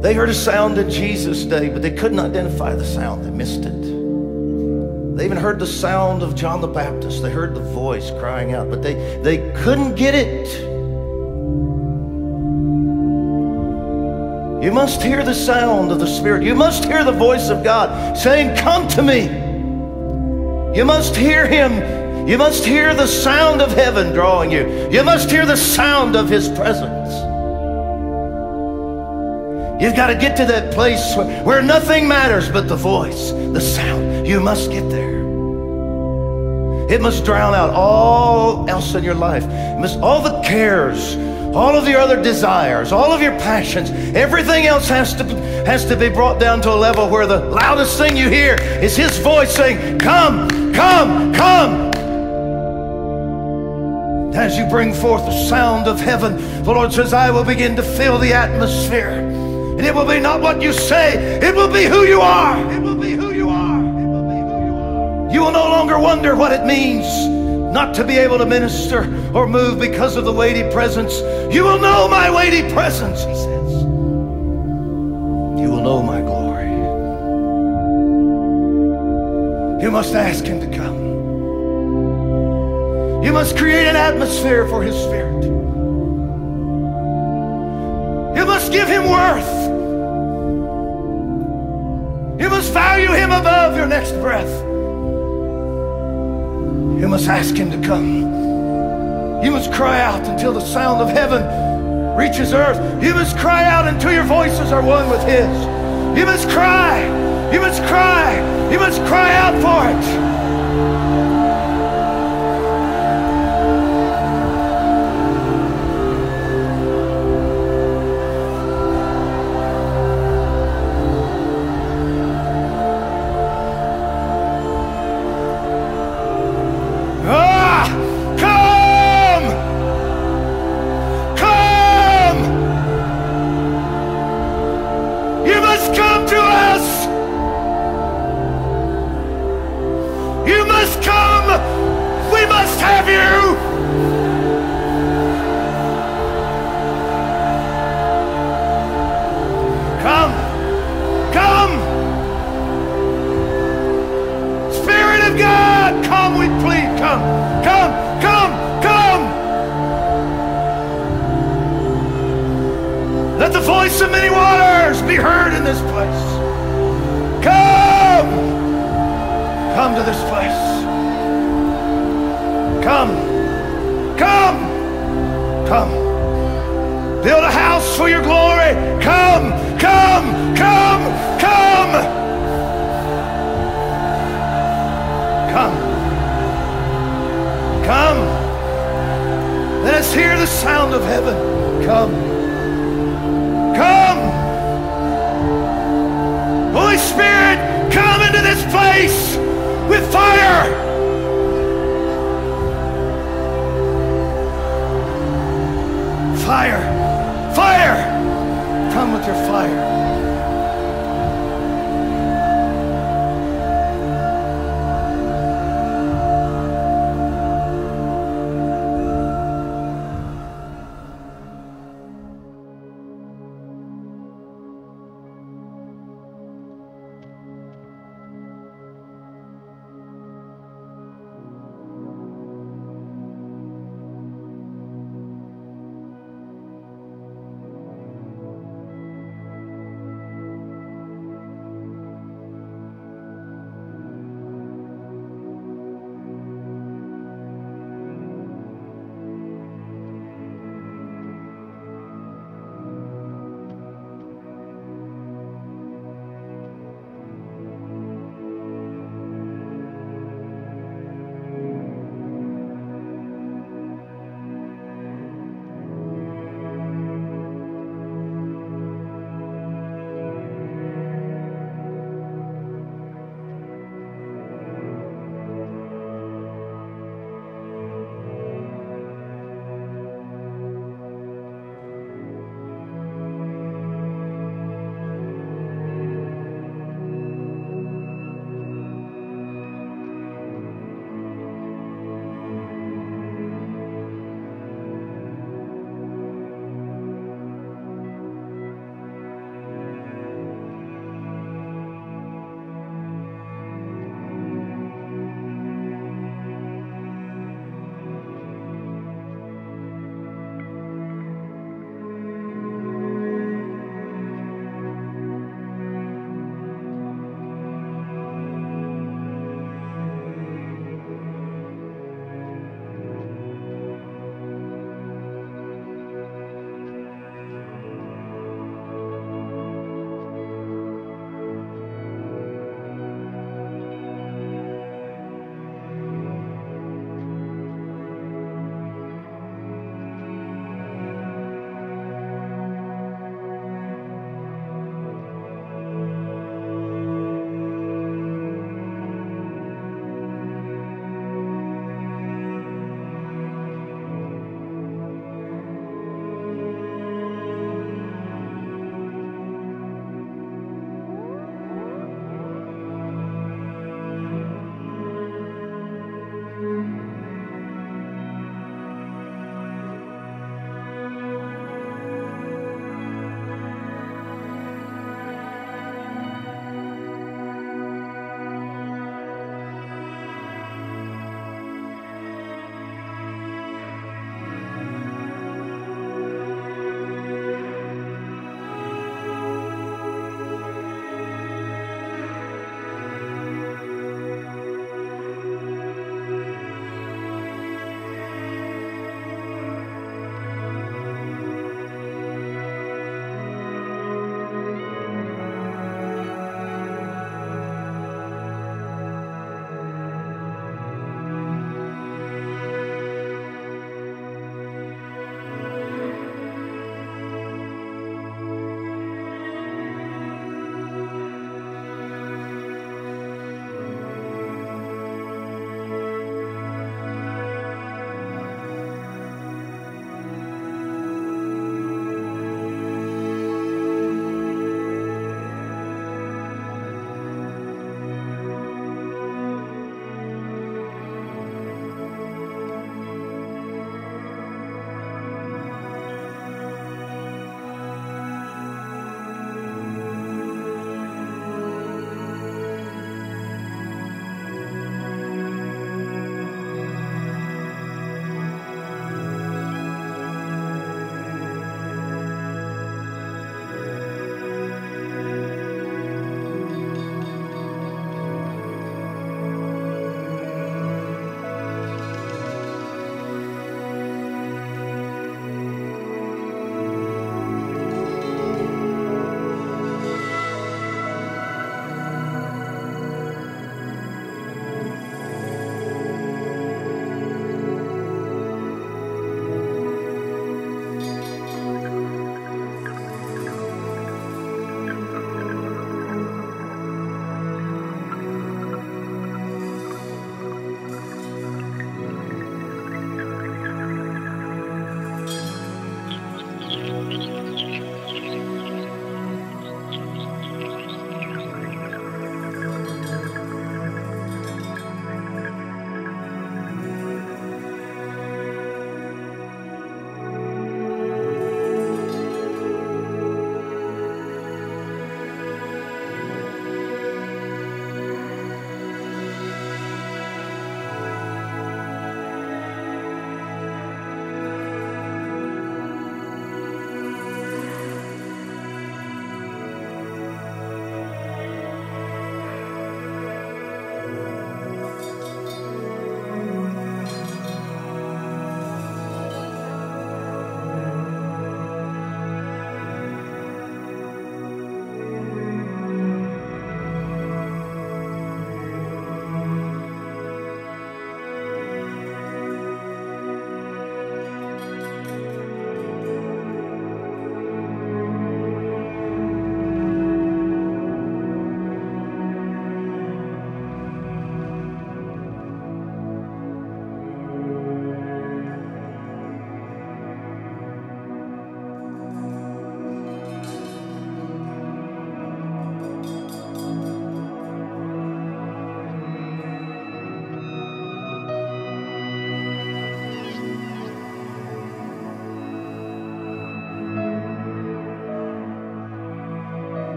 They heard a sound in Jesus' day, but they couldn't identify the sound. They missed it. They even heard the sound of John the Baptist. They heard the voice crying out, but they, they couldn't get it. You must hear the sound of the Spirit. You must hear the voice of God saying, Come to me. You must hear Him. You must hear the sound of heaven drawing you. You must hear the sound of His presence. You've got to get to that place where, where nothing matters but the voice, the sound. You must get there. It must drown out all else in your life. It must all the cares, all of your other desires, all of your passions, everything else has to has to be brought down to a level where the loudest thing you hear is his voice saying, "Come, come, come." As you bring forth the sound of heaven, the Lord says, I will begin to fill the atmosphere. And it will be not what you say, it will be who you are. It will be who you are. It will be who you are. You will no longer wonder what it means not to be able to minister or move because of the weighty presence. You will know my weighty presence, he says. You will know my glory. You must ask him to come. You must create an atmosphere for his spirit. You must give him worth. You must value him above your next breath. You must ask him to come. You must cry out until the sound of heaven reaches earth. You must cry out until your voices are one with his. You must cry. You must cry. You must cry out for it.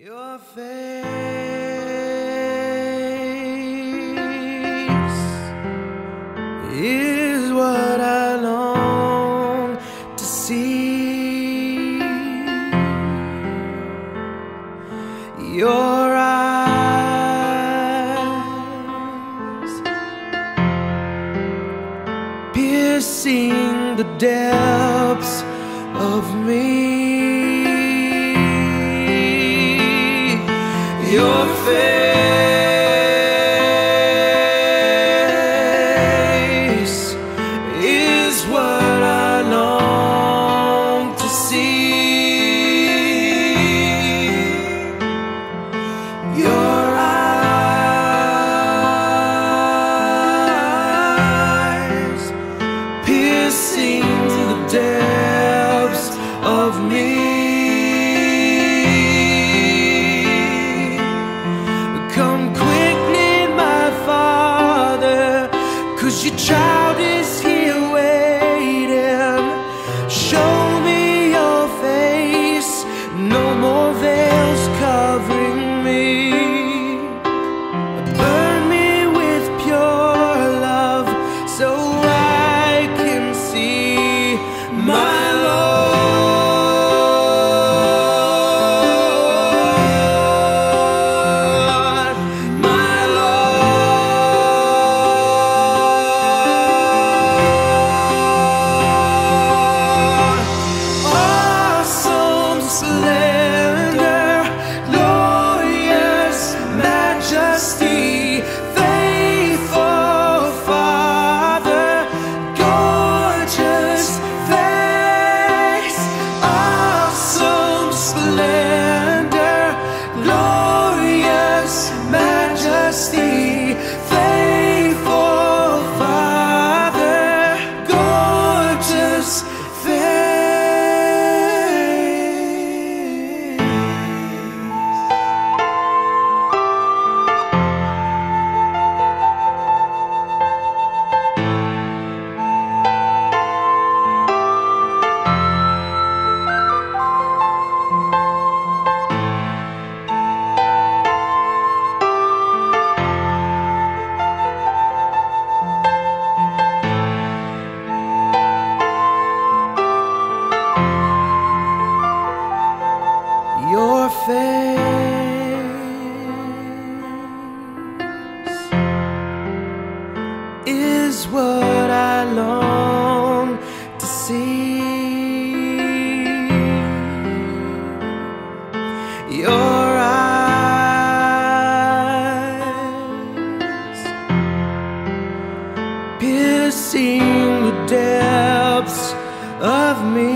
Your face of me.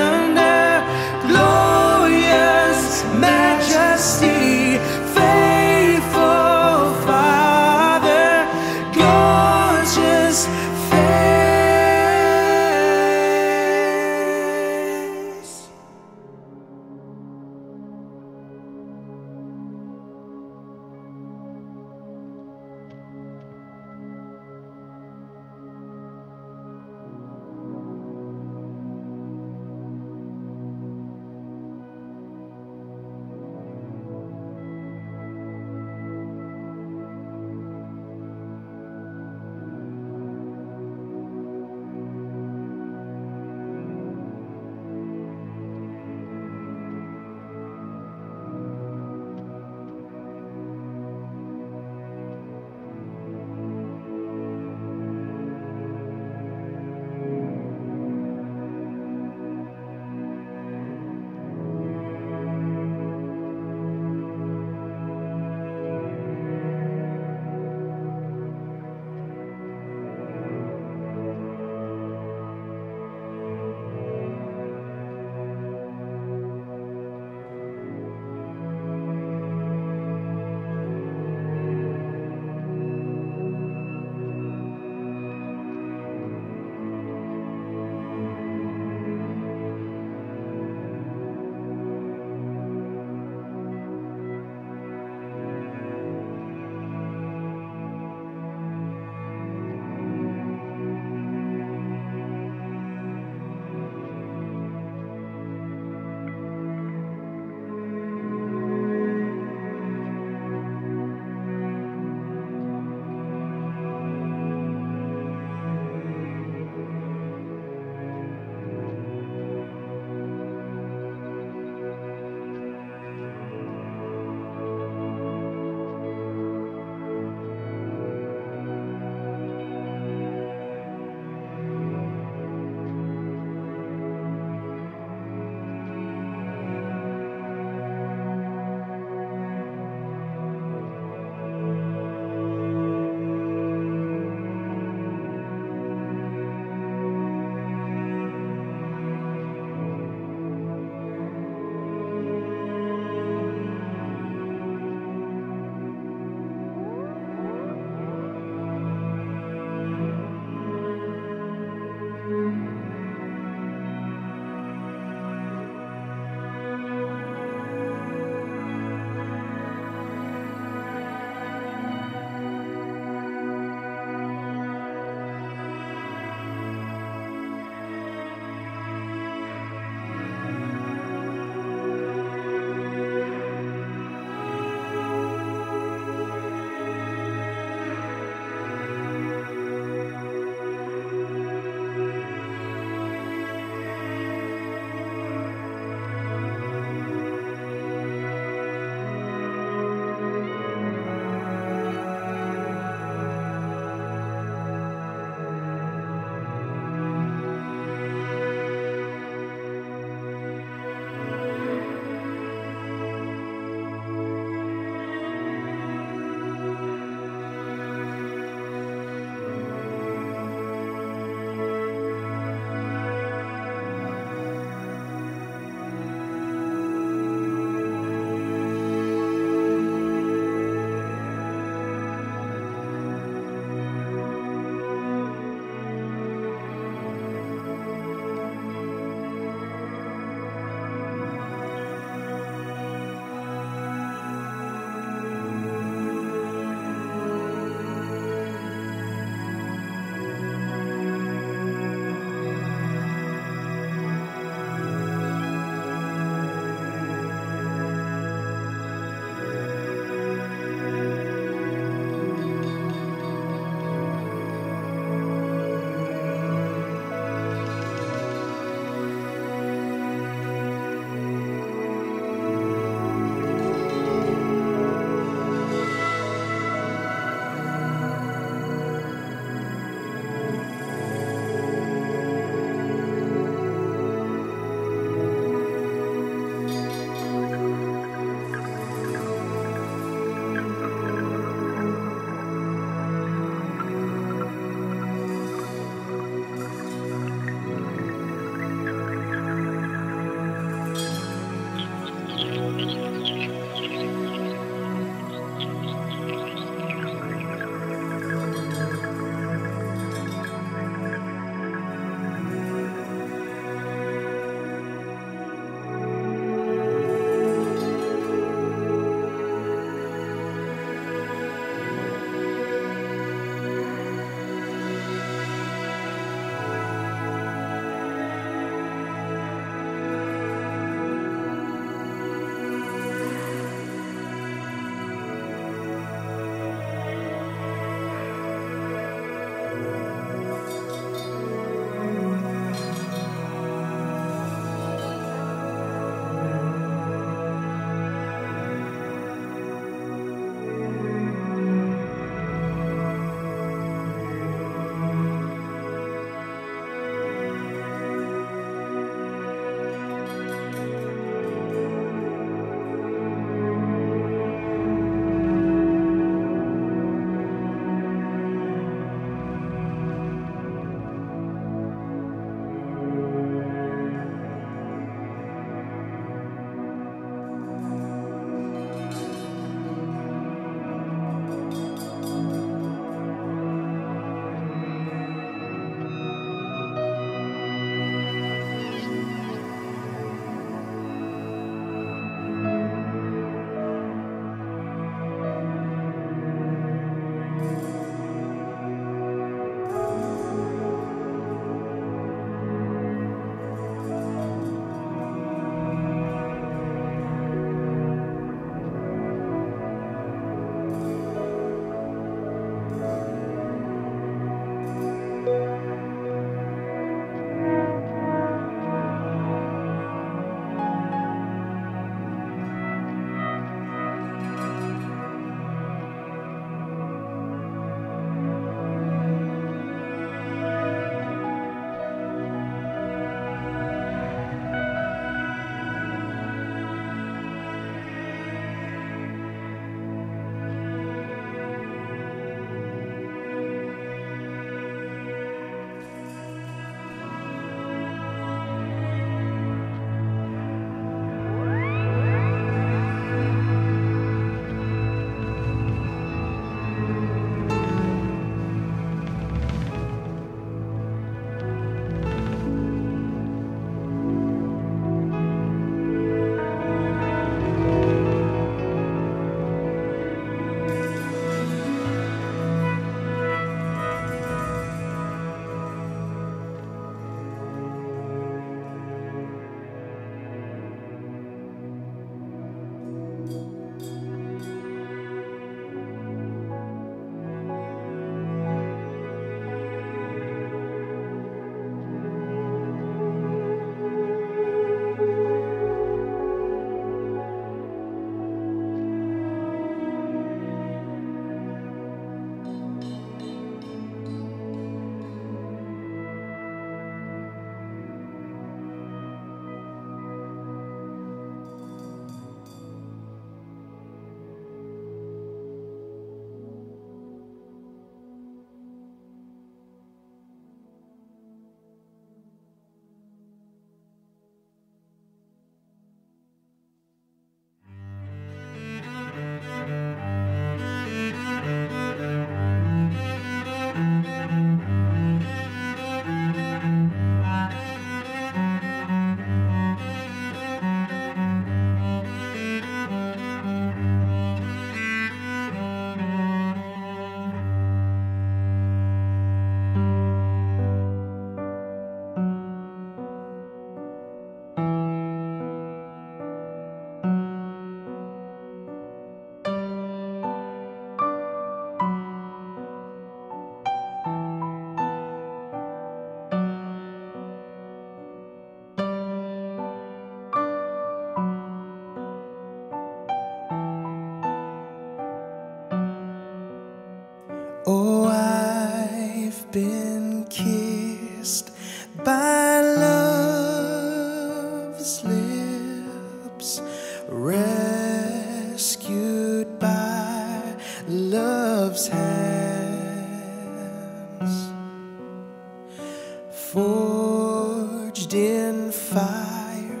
Fire,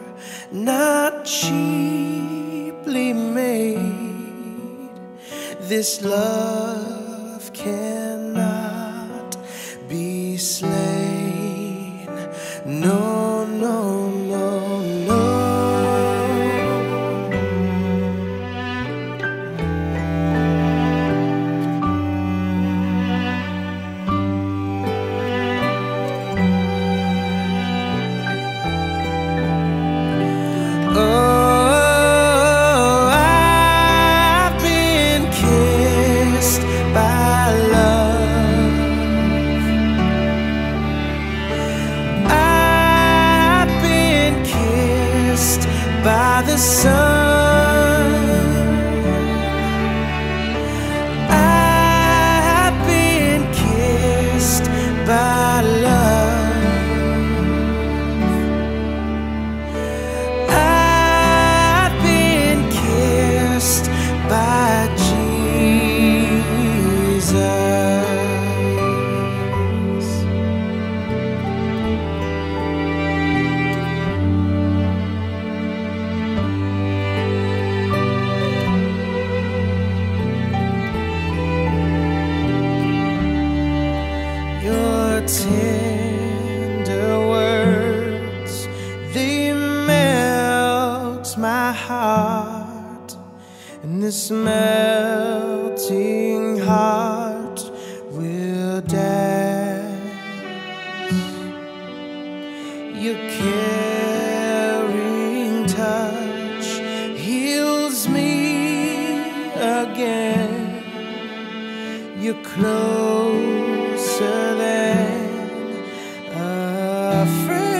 not cheaply made. This love cannot a